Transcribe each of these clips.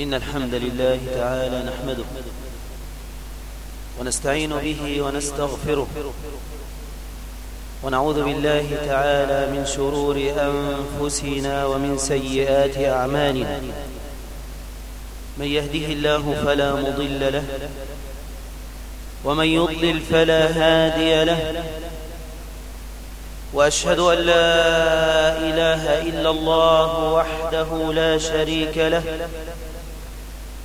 إن الحمد لله تعالى نحمده ونستعين به ونستغفره ونعوذ بالله تعالى من شرور أنفسنا ومن سيئات أعمالنا. من يهده الله فلا مضل له ومن يضلل فلا هادي له وأشهد أن لا إله إلا الله وحده لا شريك له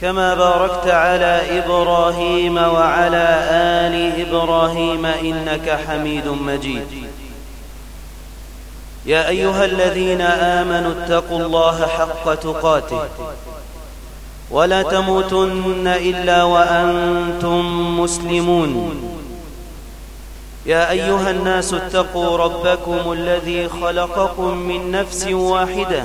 كما باركت على إبراهيم وعلى آل إبراهيم إنك حميد مجيد. يا أيها الذين آمنوا اتقوا الله حق تقاته. ولا تموتن إلا وأنتم مسلمون. يا أيها الناس اتقوا ربكم الذي خلقكم من نفس واحدة.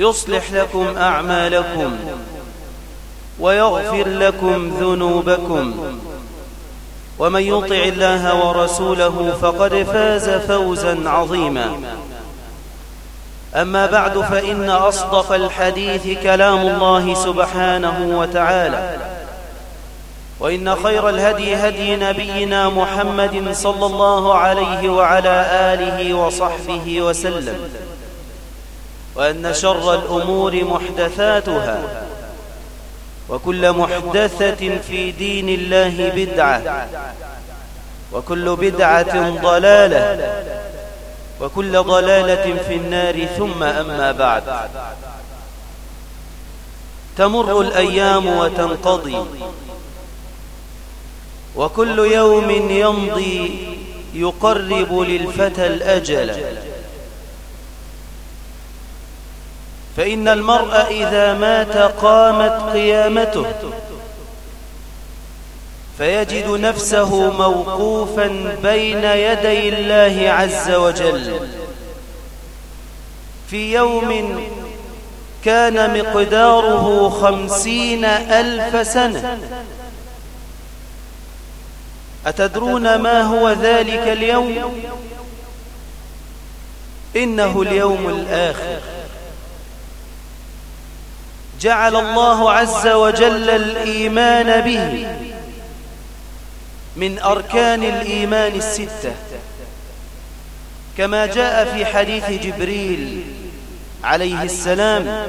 يصلح لكم أعمالكم ويغفر لكم ذنوبكم. ومن يطع الله ورسوله فقد فاز فوزا عظيما. أما بعد فإن أصدق الحديث كلام الله سبحانه وتعالى. وإن خير الهدي هدي نبينا محمد صلى الله عليه وعلى آله وصحبه وسلم. وأن شر الأمور محدثاتها. وكل محدثة في دين الله بدعة. وكل بدعة ضلالة. وكل ضلالة في النار ثم أما بعد. تمر الأيام وتنقضي. وكل يوم يمضي يقرب للفتى الأجل. فإن المرء إذا مات قامت قيامته. فيجد نفسه موقوفا بين يدي الله عز وجل. في يوم كان مقداره خمسين ألف سنة. أتدرون ما هو ذلك اليوم؟ إنه اليوم الآخر. جعل الله عز وجل الإيمان به. من أركان الإيمان الستة كما جاء في حديث جبريل عليه السلام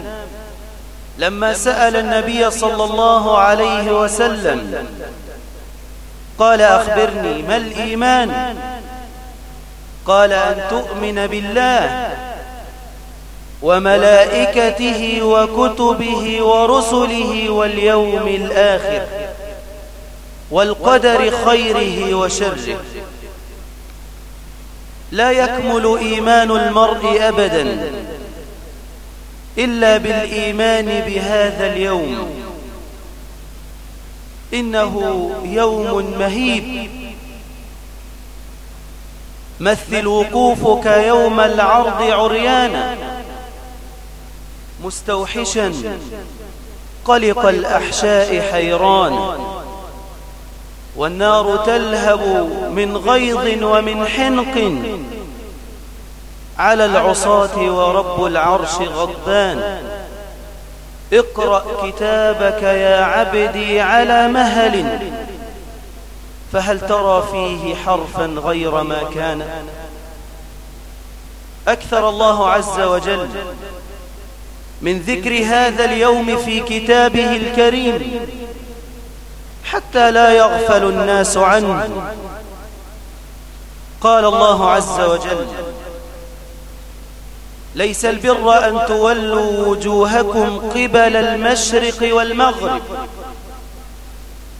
لما سأل النبي صلى الله عليه وسلم. قال أخبرني ما الإيمان؟ قال أن تؤمن بالله. وملائكته وكتبه ورسله واليوم الآخر والقدر خيره وشره. لا يكمل إيمان المرء أبدا إلا بالإيمان بهذا اليوم. إنه يوم مهيب. مثل وقوفك يوم العرض عريانا. مستوحشا. قلق الأحشاء حيران. والنار تلهب من غيظ ومن حنق. على العصاة ورب العرش غضبان. اقرأ كتابك يا عبدي على مهل. فهل ترى فيه حرفا غير ما كان؟ أكثر الله عز وجل من ذكر هذا اليوم في كتابه الكريم حتى لا يغفل الناس عنه. قال الله عز وجل ليس البر أن تولوا وجوهكم قبل المشرق والمغرب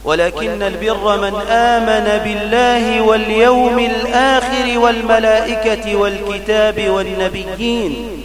ولكن البر من آمن بالله واليوم الآخر والملائكة والكتاب والنبيين.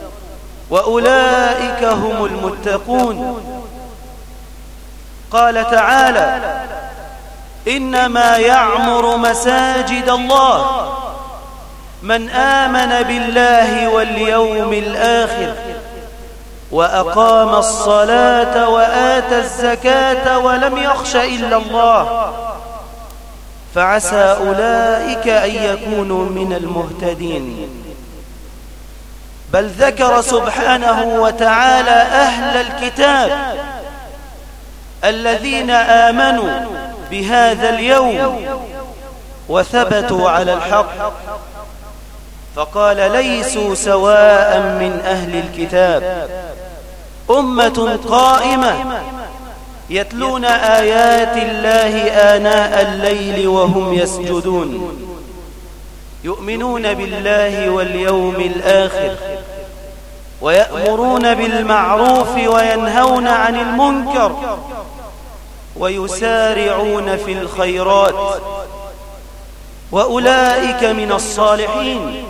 وأولئك هم المتقون. قال تعالى إنما يعمر مساجد الله. من آمن بالله واليوم الآخر وأقام الصلاة وآتى الزكاة ولم يخش إلا الله فعسى أولئك أن يكونوا من المهتدين. بل ذكر سبحانه وتعالى أهل الكتاب الذين آمنوا بهذا اليوم وثبتوا على الحق. فقال ليسوا سواء من أهل الكتاب. أمة قائمة يتلون آيات الله آناء الليل وهم يسجدون. يؤمنون بالله واليوم الآخر ويأمرون بالمعروف وينهون عن المنكر ويسارعون في الخيرات. وأولئك من الصالحين.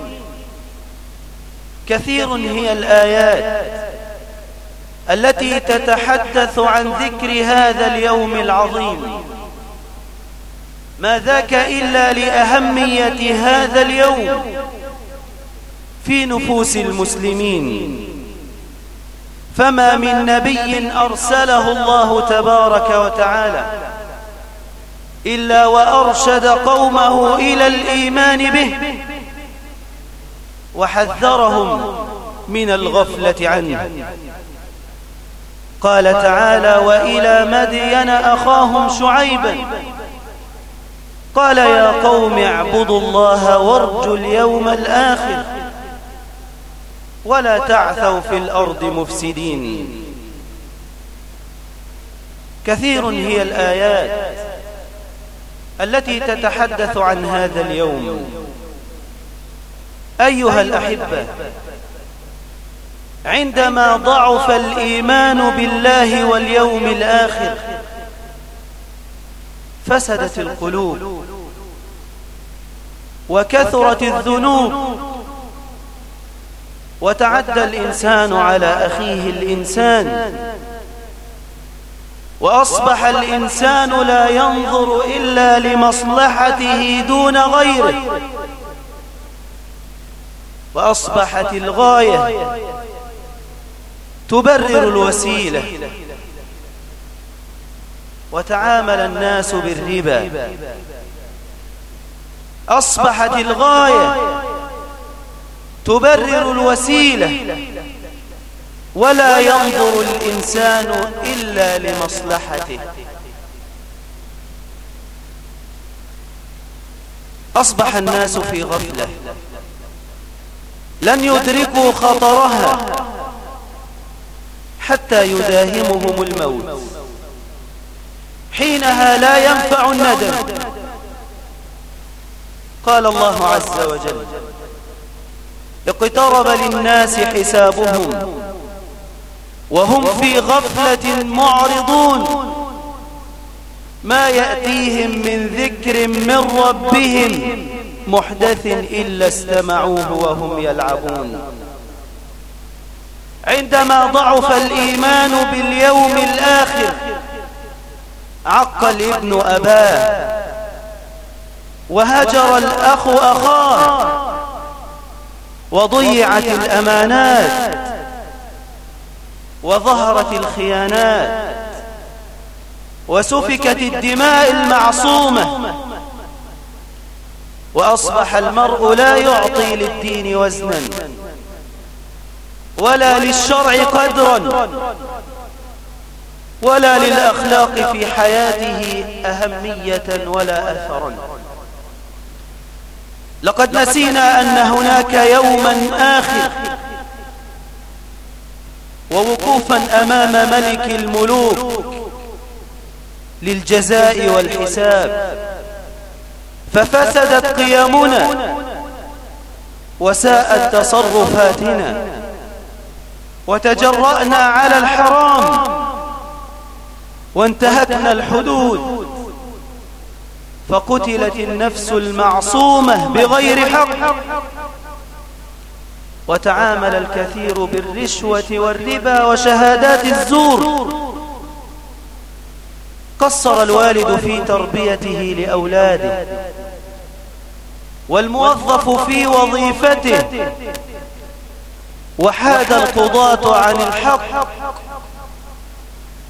كثير هي الآيات التي تتحدث عن ذكر هذا اليوم العظيم. ما ذاك إلا لأهمية هذا اليوم في نفوس المسلمين. فما من نبي أرسله الله تبارك وتعالى إلا وأرشد قومه إلى الإيمان به وحذرهم من الغفلة عنه. قال تعالى وإلى مدين أخاهم شعيبا قال يا قوم اعبدوا الله وارجوا اليوم الآخر ولا تعثوا في الأرض مفسدين. كثير هي الآيات التي تتحدث عن هذا اليوم. أيها الأحبة عندما ضعف الإيمان بالله واليوم الآخر فسدت القلوب. وكثرت الذنوب. وتعدى الإنسان على أخيه الإنسان. وأصبح الإنسان لا ينظر إلا لمصلحته دون غيره. وأصبحت الغاية تبرر الوسيلة. وتعامل الناس بالربا. أصبحت الغاية تبرر الوسيلة ولا ينظر الإنسان إلا لمصلحته. أصبح الناس في غفلة. لن يدركوا خطرها حتى يداهمهم الموت. حينها لا ينفع الندم. قال الله عز وجل اقترب للناس حسابهم وهم في غفلة معرضون. ما يأتيهم من ذكر من ربهم محدث إلا استمعوه وهم يلعبون. عندما ضعف الإيمان باليوم الآخر عق الابن أباه. وهجر الأخ أخاه. وضيعت الأمانات. وظهرت الخيانات. وسفكت الدماء المعصومة. وأصبح المرء لا يعطي للدين وزنا. ولا للشرع قدرا. ولا للأخلاق في حياته أهمية ولا أثرا. لقد نسينا أن هناك يوما آخر. ووقوفا أمام ملك الملوك للجزاء والحساب. ففسدت قيمنا وساءت تصرفاتنا. وتجرأنا على الحرام. وانتهكنا الحدود. فقتلت النفس المعصومة بغير حق. وتعامل الكثير بالرشوة والربا وشهادات الزور. قصر الوالد في تربيته لأولاده. والموظف في وظيفته. وحاد القضاة عن الحق.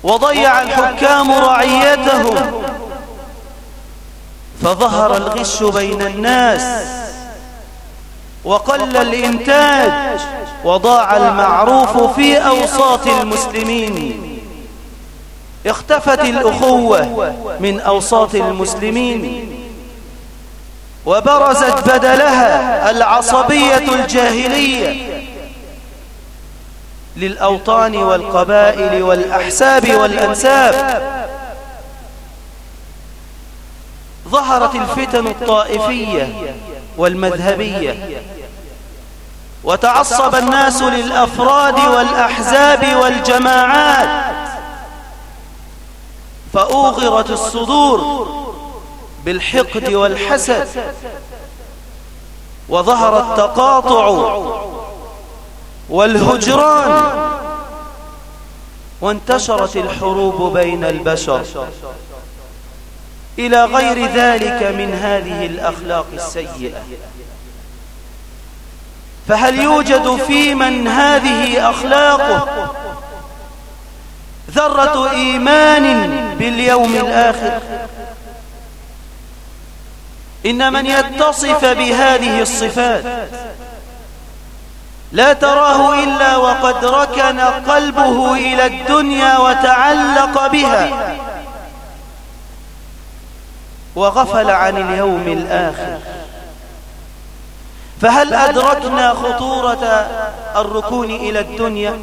وضيع الحكام رعيتهم. فظهر الغش بين الناس. وقل الإنتاج. وضاع المعروف في أوساط المسلمين. اختفت الأخوة من أوساط المسلمين. وبرزت بدلها العصبية الجاهلية. للأوطان والقبائل والأحساب والأنساب. ظهرت الفتن الطائفية والمذهبية. وتعصب الناس للأفراد والأحزاب والجماعات. فأوغرت الصدور بالحقد والحسد. وظهر التقاطع والهجران. وانتشرت الحروب بين البشر. إلى غير ذلك من هذه الأخلاق السيئة. فهل يوجد في من هذه أخلاقه ذرة إيمان باليوم الآخر؟ إن من يتصف بهذه الصفات لا تراه إلا وقد ركن قلبه إلى الدنيا وتعلق بها. وغفل عن اليوم الآخر. فهل أدركنا خطورة الركون إلى الدنيا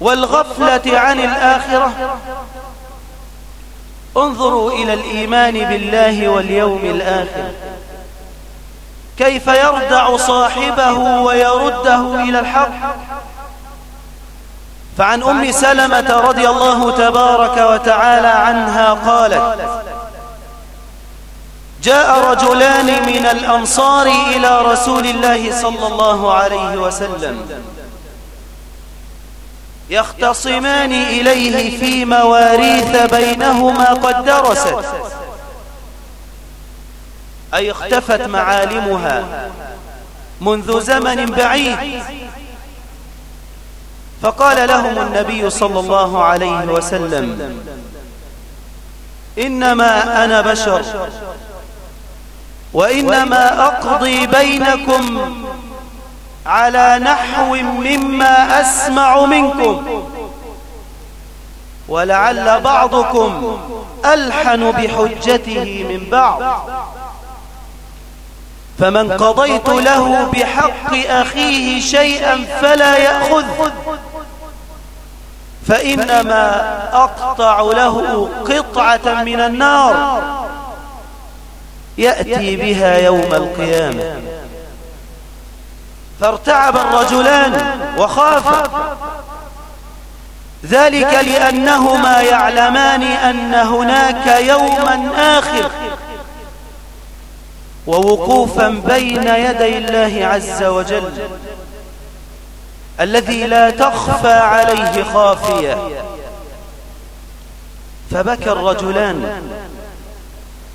والغفلة عن الآخرة؟ انظروا إلى الإيمان بالله واليوم الآخر. كيف يردع صاحبه ويرده إلى الحق؟ فعن أم سلمة رضي الله تبارك وتعالى عنها قالت جاء رجلان من الأنصار إلى رسول الله صلى الله عليه وسلم يختصمان إليه في مواريث بينهما قد درست. أي اختفت معالمها منذ زمن بعيد. فقال لهم النبي صلى الله عليه وسلم إنما أنا بشر وإنما أقضي بينكم على نحو مما أسمع منكم ولعل بعضكم ألحن بحجته من بعض. فمن قضيت له بحق أخيه شيئا فلا يأخذ فإنما أقطع له قطعة من النار. يأتي بها يوم القيامة. فارتعب الرجلان وخافا ذلك لأنهما يعلمان أن هناك يوما آخر. ووقوفا بين يدي الله عز وجل الذي لا تخفى عليه خافية. فبكى الرجلان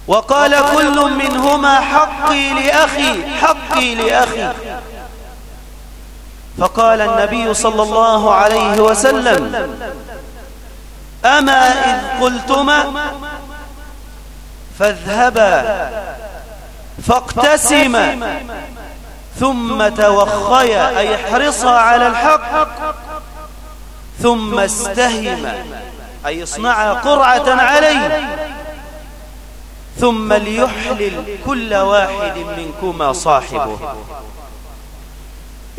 وقال كل منهما حقي لأخي حقي لأخي. فقال النبي صلى الله عليه وسلم أما إذ قلتما فاذهبا. فاقتسم. ثم توخيا أي احرصا على الحق. ثم استهم أي اصنع قرعة عليه. ثم ليحلل كل واحد منكما صاحبه.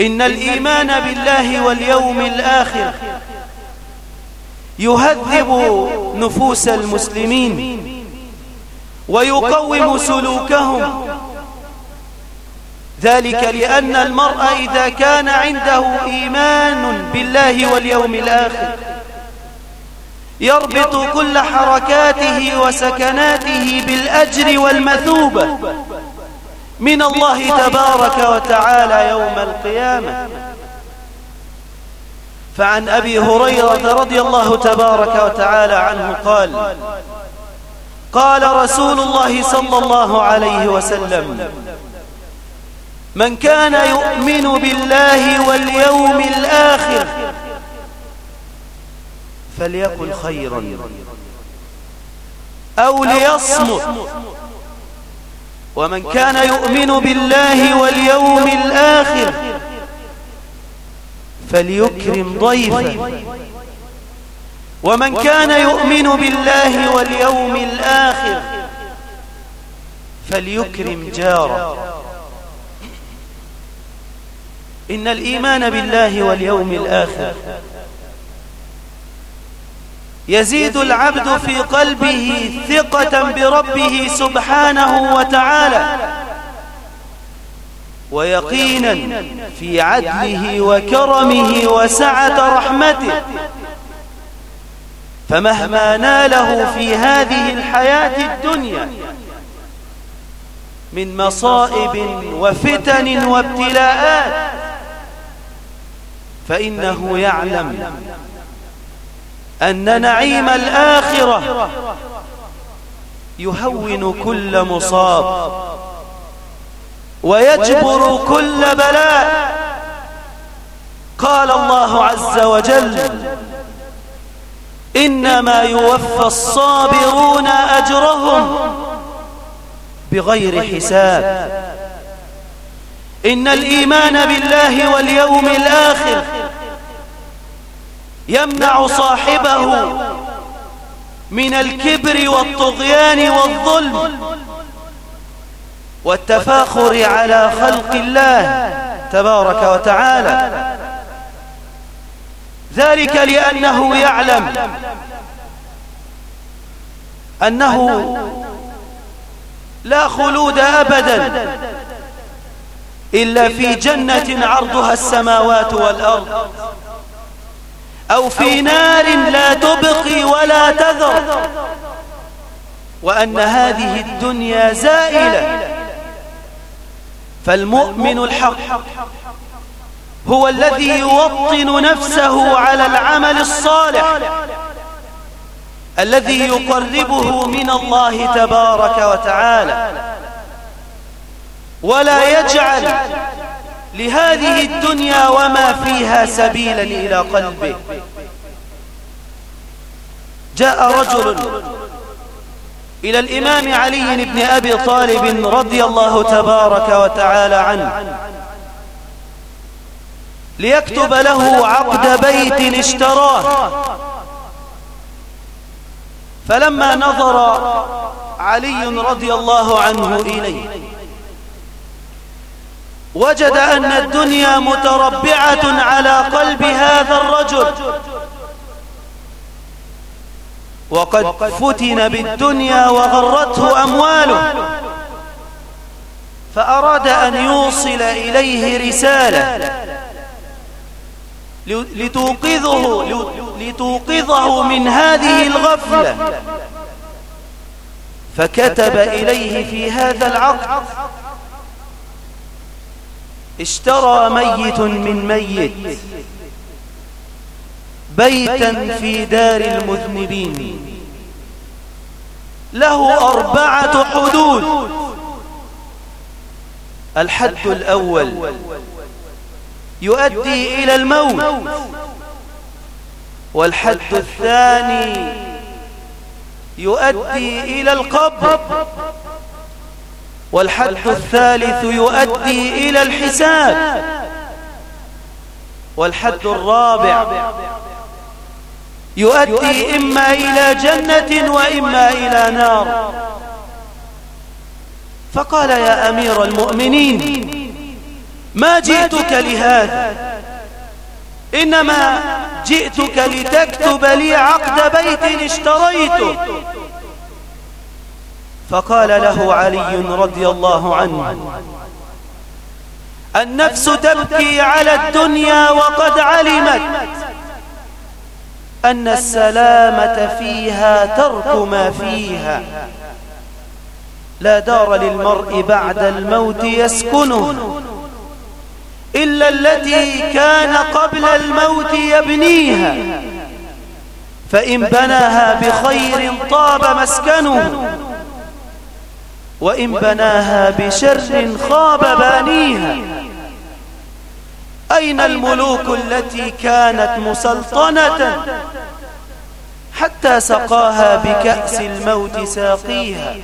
إن الإيمان بالله واليوم الآخر يهذب نفوس المسلمين. ويقوم سلوكهم. ذلك لأن المرء إذا كان عنده إيمان بالله واليوم الآخر يربط كل حركاته وسكناته بالأجر والمثوبة من الله تبارك وتعالى يوم القيامة. فعن أبي هريرة رضي الله تبارك وتعالى عنه قال قال رسول الله صلى الله عليه وسلم من كان يؤمن بالله واليوم الآخر فليقل خيرا أو ليصمت. ومن كان يؤمن بالله واليوم الآخر فليكرم ضيفا ومن كان يؤمن بالله واليوم الآخر فليكرم جاره. إن الإيمان بالله واليوم الآخر يزيد العبد في قلبه ثقة بربه سبحانه وتعالى ويقينا في عدله وكرمه وسعة رحمته. فمهما ناله في هذه الحياة الدنيا من مصائب وفتن وابتلاءات فإنه يعلم أن نعيم الآخرة يهون كل مصاب ويجبر كل بلاء. قال الله عز وجل إنما يوفى الصابرون أجرهم بغير حساب. إن الإيمان بالله واليوم الآخر يمنع صاحبه من الكبر والطغيان والظلم والتفاخر على خلق الله تبارك وتعالى. ذلك لأنه يعلم أنه لا خلود أبدا إلا في جنة عرضها السماوات والأرض. أو في نار لا تبقي ولا تذر. وأن هذه الدنيا زائلة. فالمؤمن الحق. هو الذي يوطن نفسه على العمل الصالح الذي يقربه من الله تبارك وتعالى. ولا يجعل لهذه الدنيا وما فيها سبيلا إلى قلبه. جاء رجل إلى الإمام علي بن أبي طالب رضي الله تبارك وتعالى عنه. ليكتب له عقد بيت اشتراه. فلما نظر علي رضي الله عنه إليه وجد أن الدنيا متربعة على قلب هذا الرجل. وقد فتن بالدنيا وغرته أمواله. فأراد أن يوصل إليه رسالة. لتوقظه, لتوقظه من هذه الغفلة. فكتب إليه في هذا العقد. اشترى ميت من ميت. بيتا في دار المذنبين. له أربعة حدود. الحد الأول. يؤدي إلى الموت. والحد الثاني يؤدي إلى القبر. والحد الثالث يؤدي إلى الحساب. والحد الرابع يؤدي إما إلى جنة وإما إلى نار. فقال يا أمير المؤمنين ما جئتك لهذا. إنما جئتك لتكتب لي عقد بيت اشتريته. فقال له علي رضي الله عنه النفس تبكي على الدنيا وقد علمت أن السلامة فيها ترك ما فيها. لا دار للمرء بعد الموت يسكنه. إلا التي كان قبل الموت يبنيها. فإن بناها بخير طاب مسكنه. وإن بناها بشر خاب بانيها. أين الملوك التي كانت مسلطنة حتى سقاها بكأس الموت ساقيها؟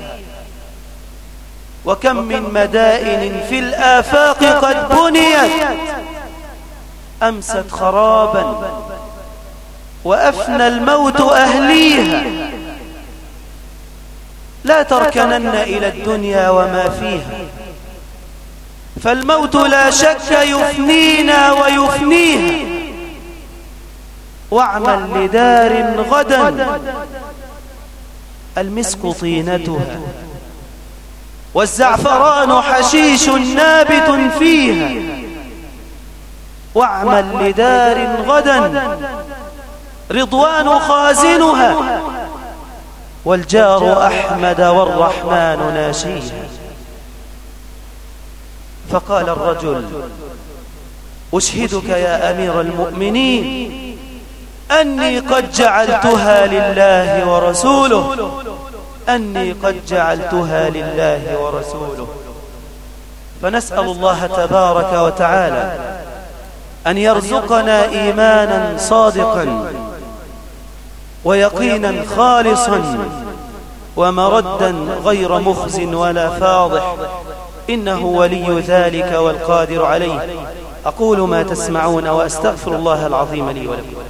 وكم من مدائن في الآفاق قد بنيت. أمست خرابا. وأفنى الموت أهليها. لا تركنن إلى الدنيا وما فيها. فالموت لا شك يفنينا ويفنيها. وأعمل لدار غدا المسك طينتها. والزعفران حشيش نابت فيها. واعمل لدار غدا. رضوان خازنها. والجار أحمد والرحمن ناشيها. فقال الرجل أشهدك يا أمير المؤمنين أني قد جعلتها لله ورسوله. أني قد جعلتها لله ورسوله. فنسأل الله تبارك وتعالى أن يرزقنا إيمانا صادقا ويقينا خالصا ومردا غير مخز ولا فاضح. إنه ولي ذلك والقادر عليه. أقول ما تسمعون وأستغفر الله العظيم لي ولكم.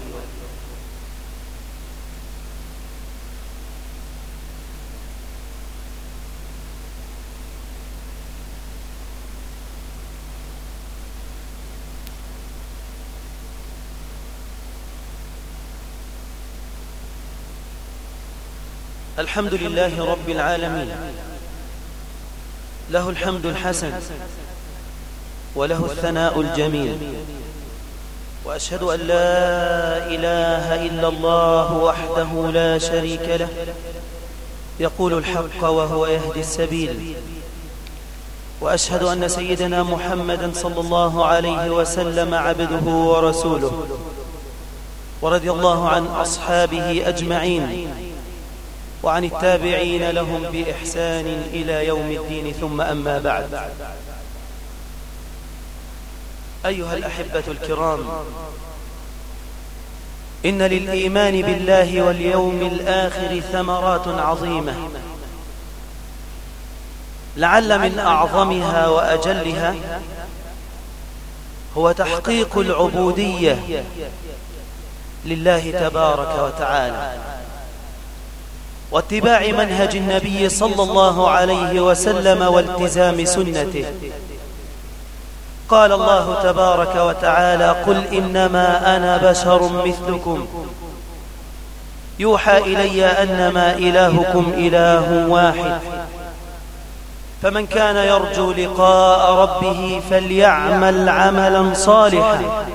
الحمد لله رب العالمين. له الحمد الحسن وله الثناء الجميل. وأشهد أن لا إله إلا الله وحده لا شريك له. يقول الحق وهو يهدي السبيل. وأشهد أن سيدنا محمدا صلى الله عليه وسلم عبده ورسوله. ورضي الله عن أصحابه أجمعين. وعن التابعين لهم بإحسان إلى يوم الدين ثم أما بعد. أيها الأحبة الكرام إن للإيمان بالله واليوم الآخر ثمرات عظيمة. لعل من أعظمها وأجلها هو تحقيق العبودية لله تبارك وتعالى. واتباع منهج النبي صلى الله عليه وسلم والتزام سنته. قال الله تبارك وتعالى قل إنما أنا بشر مثلكم. يوحى إلي أنما إلهكم إله واحد. فمن كان يرجو لقاء ربه فليعمل عملا صالحا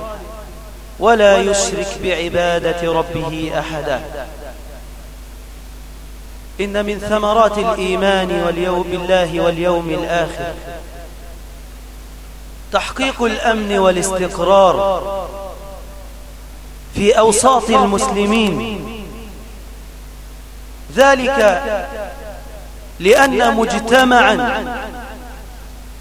ولا يشرك بعبادة ربه أحدا. إن من ثمرات الإيمان واليوم بالله واليوم الآخر. تحقيق الأمن والاستقرار في أوساط المسلمين. ذلك لأن مجتمعا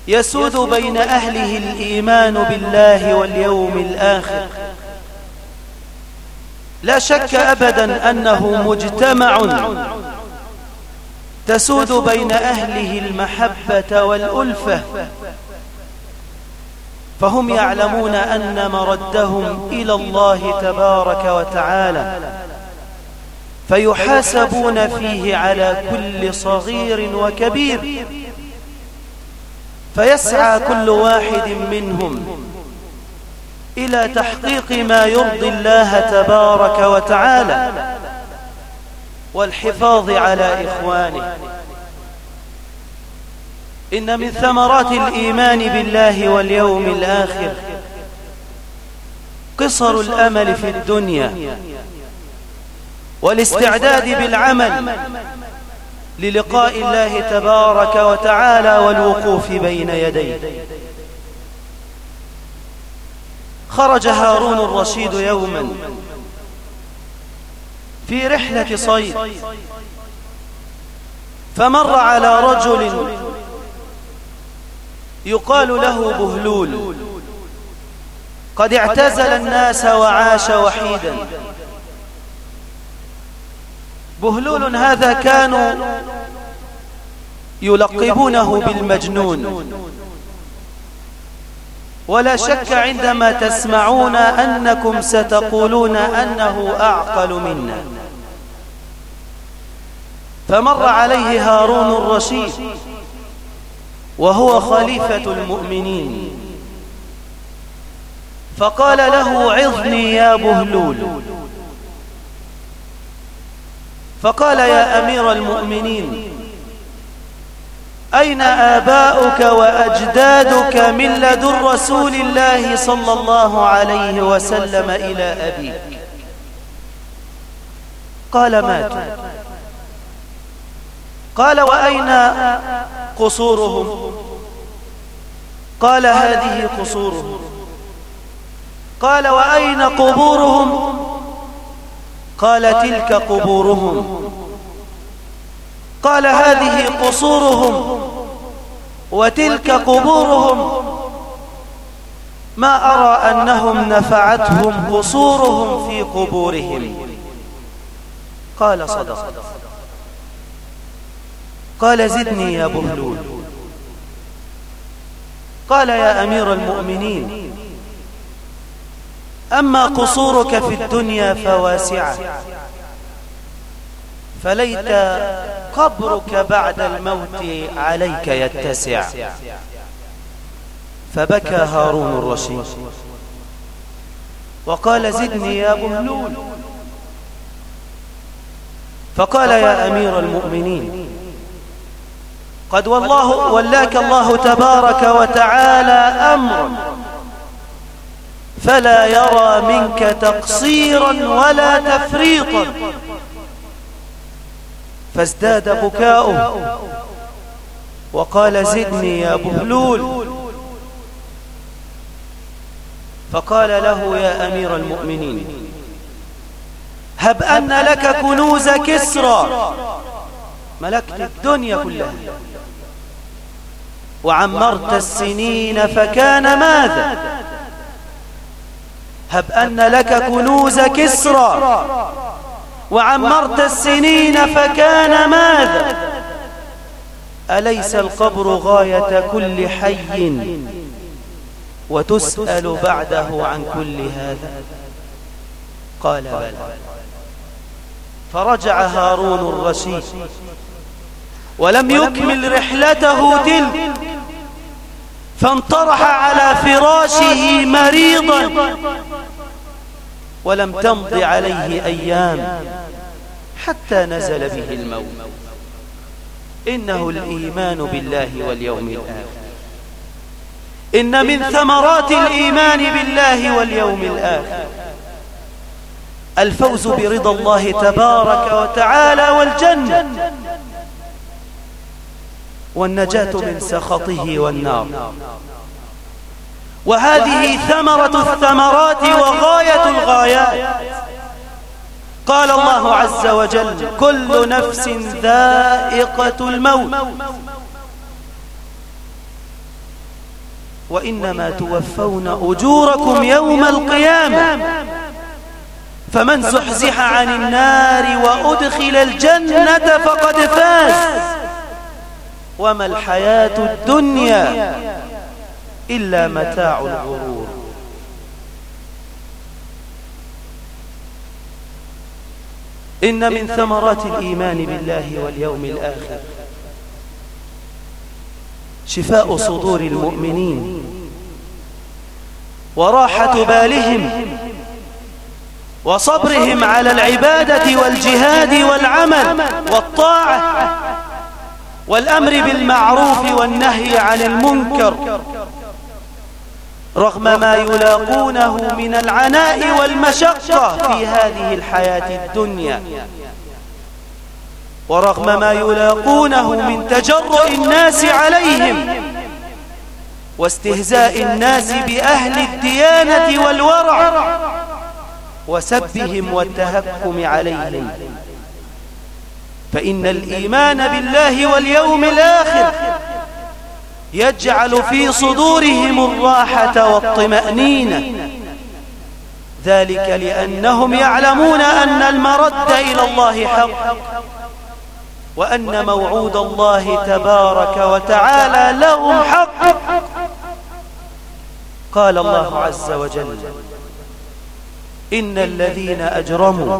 يسود بين أهله الإيمان بالله واليوم الآخر. لا شك أبدا أنه مجتمع تسود بين أهله المحبة والألفة. فهم يعلمون أن مردهم إلى الله تبارك وتعالى. فيحاسبون فيه على كل صغير وكبير. فيسعى كل واحد منهم إلى تحقيق ما يرضي الله تبارك وتعالى. والحفاظ على إخوانه. إن من ثمرات الإيمان بالله واليوم الآخر. قصر الأمل في الدنيا. والاستعداد بالعمل. للقاء الله تبارك وتعالى والوقوف بين يديه. خرج هارون الرشيد يوما. في رحلة صيد فمر على رجل يقال له بهلول. قد اعتزل الناس وعاش وحيدا. بهلول هذا كانوا يلقبونه بالمجنون. ولا شك عندما تسمعون أنكم ستقولون أنه أعقل منا. فمر عليه هارون الرشيد وهو خليفة المؤمنين. فقال له عظني يا بهلول. فقال يا أمير المؤمنين أين آباؤك وأجدادك من لدن رسول الله صلى الله عليه وسلم إلى أبيك؟ قال ماتوا. قال وأين قصورهم؟ قال هذه قصورهم. قال وأين قبورهم؟ قال تلك قبورهم. قال هذه قصورهم. وتلك قبورهم. ما أرى أنهم نفعتهم قصورهم في قبورهم. قال صدق. قال زدني يا بهلول قال يا أمير المؤمنين. أما قصورك في الدنيا فواسعة. فليت قبرك بعد الموت عليك يتسع. فبكى هارون الرشيد. وقال زدني يا بهلول فقال يا أمير المؤمنين. قد والله ولاك الله تبارك وتعالى أمر فلا يرى منك تقصيرا ولا تفريطا فازداد بكاؤه وقال زدني يا بهلول فقال له يا أمير المؤمنين هب أن لك كنوز كسرى ملكت الدنيا كلها وعمرت السنين فكان ماذا؟ هب أن لك كنوز كسرى. وعمرت السنين فكان ماذا؟ أليس القبر غاية كل حي؟ وتسأل بعده عن كل هذا. قال بلى. فرجع هارون الرشيد. ولم يكمل رحلته تلك. فانطرح على فراشه مريضا. ولم تمض عليه أيام حتى نزل به الموت. إنه الإيمان بالله واليوم الآخر. إن من ثمرات الإيمان بالله واليوم الآخر الفوز برضا الله تبارك وتعالى والجنة. والنجاة من سخطه والنار. وهذه ثمرة الثمرات وغاية الغايات. قال الله عز وجل كل نفس ذائقة الموت. وإنما توفون أجوركم يوم القيامة. فمن زحزح عن النار وأدخل الجنة فقد فاز. وما الحياة الدنيا إلا متاع الغرور. إن من ثمرات الإيمان بالله واليوم الآخر شفاء صدور المؤمنين وراحة بالهم وصبرهم على العبادة والجهاد والعمل والطاعة والأمر بالمعروف والنهي عن المنكر. رغم ما يلاقونه من العناء والمشقة في هذه الحياة الدنيا. ورغم ما يلاقونه من تجرؤ الناس عليهم. واستهزاء الناس بأهل الديانة والورع. وسبهم والتهكم عليهم. فإن الإيمان بالله واليوم الآخر يجعل في صدورهم الراحة والطمأنينة. ذلك لأنهم يعلمون أن المرد إلى الله حق وأن موعود الله تبارك وتعالى لهم حق. قال الله عز وجل إن الذين أجرموا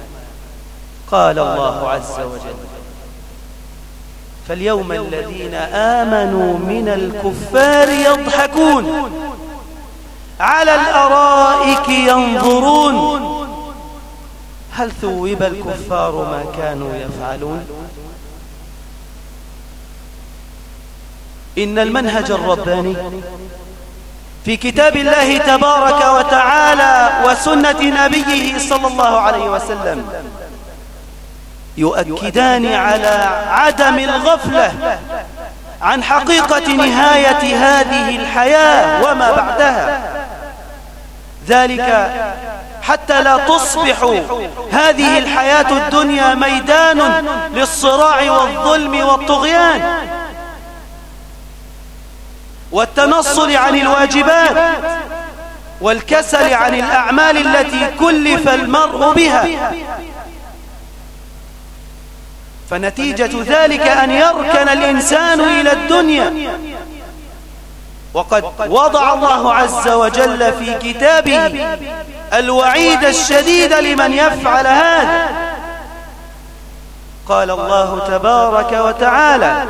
قال الله عز وجل فاليوم الذين آمنوا من الكفار يضحكون على الأرائك ينظرون. هل ثوب الكفار ما كانوا يفعلون؟ إن المنهج الرباني في كتاب الله تبارك وتعالى وسنة نبيه صلى الله عليه وسلم يؤكدان على عدم الغفلة عن حقيقة نهاية هذه الحياة وما بعدها. ذلك حتى لا تصبح هذه الحياة الدنيا ميدان للصراع والظلم والطغيان والتنصل عن الواجبات والكسل عن الأعمال التي كلف المرء بها. فنتيجة ذلك أن يركن الإنسان إلى الدنيا. وقد وضع الله عز وجل في كتابه الوعيد الشديد لمن يفعل هذا. قال الله تبارك وتعالى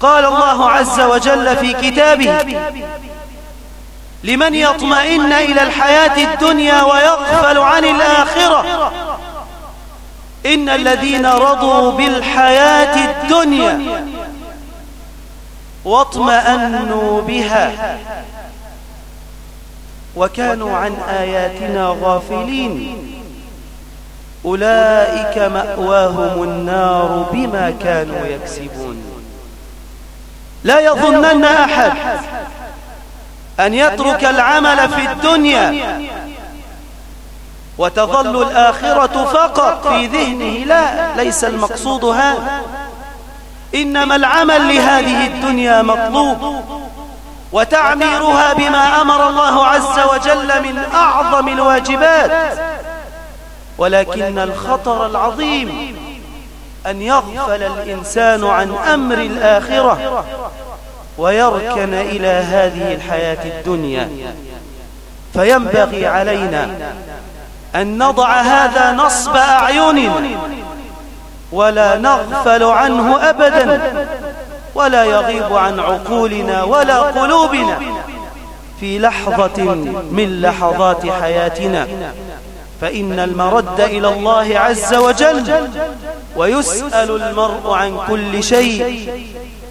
قال الله عز وجل في كتابه لمن يطمئن إلى الحياة الدنيا ويغفل عن الآخرة. إن الذين رضوا بالحياة الدنيا واطمأنوا بها وكانوا عن آياتنا غافلين. أولئك مأواهم النار بما كانوا يكسبون. لا يظنن أحد أن يترك العمل في الدنيا. وتظل الآخرة فقط في ذهنه. لا ليس المقصود هذا إنما العمل لهذه الدنيا مطلوب. وتعميرها بما أمر الله عز وجل من أعظم الواجبات. ولكن الخطر العظيم أن يغفل الإنسان عن أمر الآخرة. ويركن إلى هذه الحياة الدنيا. فينبغي علينا أن نضع هذا نصب أعيننا ولا نغفل عنه أبدا ولا يغيب عن عقولنا ولا قلوبنا في لحظة من لحظات حياتنا. فإن المرد إلى الله عز وجل ويسأل المرء عن كل شيء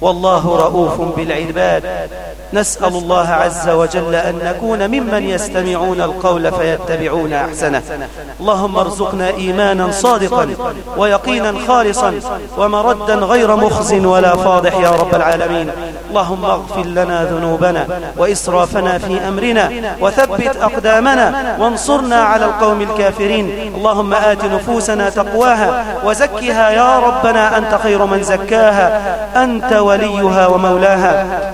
والله رؤوف بالعباد. نسأل الله عز وجل أن نكون ممن يستمعون القول فيتبعون أحسنه. اللهم ارزقنا إيمانا صادقا ويقينا خالصا ومردا غير مخز ولا فاضح يا رب العالمين. اللهم اغفر لنا ذنوبنا وإسرافنا في أمرنا وثبت أقدامنا وانصرنا على القوم الكافرين. اللهم آت نفوسنا تقواها وزكها يا ربنا أنت خير من زكاها. أنت وليها ومولاها.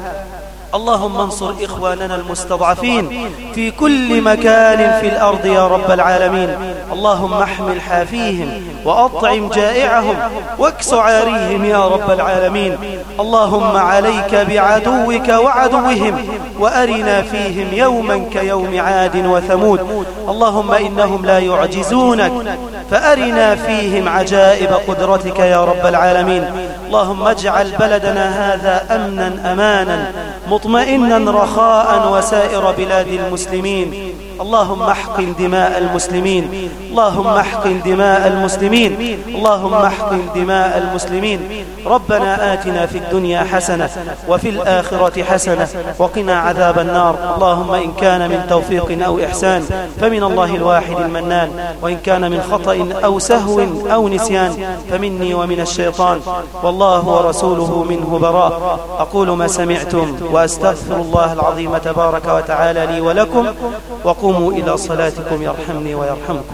اللهم انصر إخواننا المستضعفين في كل مكان في الأرض يا رب العالمين. اللهم احمل حافيهم وأطعم جائعهم واكس عاريهم يا رب العالمين. اللهم عليك بعدوك وعدوهم وأرنا فيهم يوما كيوم عاد وثمود. اللهم إنهم لا يعجزونك فأرنا فيهم عجائب قدرتك يا رب العالمين. اللهم اجعل بلدنا هذا أمنا أمانا مطمئنا رخاء وسائر بلاد المسلمين. اللهم احقن دماء المسلمين. اللهم احقن دماء المسلمين. اللهم احقن دماء المسلمين. ربنا آتنا في الدنيا حسنة وفي الآخرة حسنة وقنا عذاب النار. اللهم إن كان من توفيق أو إحسان فمن الله الواحد المنان. وإن كان من خطأ أو سهو أو نسيان فمني ومن الشيطان. والله ورسوله منه براء. أقول ما سمعتم وأستغفر الله العظيم تبارك وتعالى لي ولكم. وقوموا إلى صلاتكم يرحمني ويرحمكم.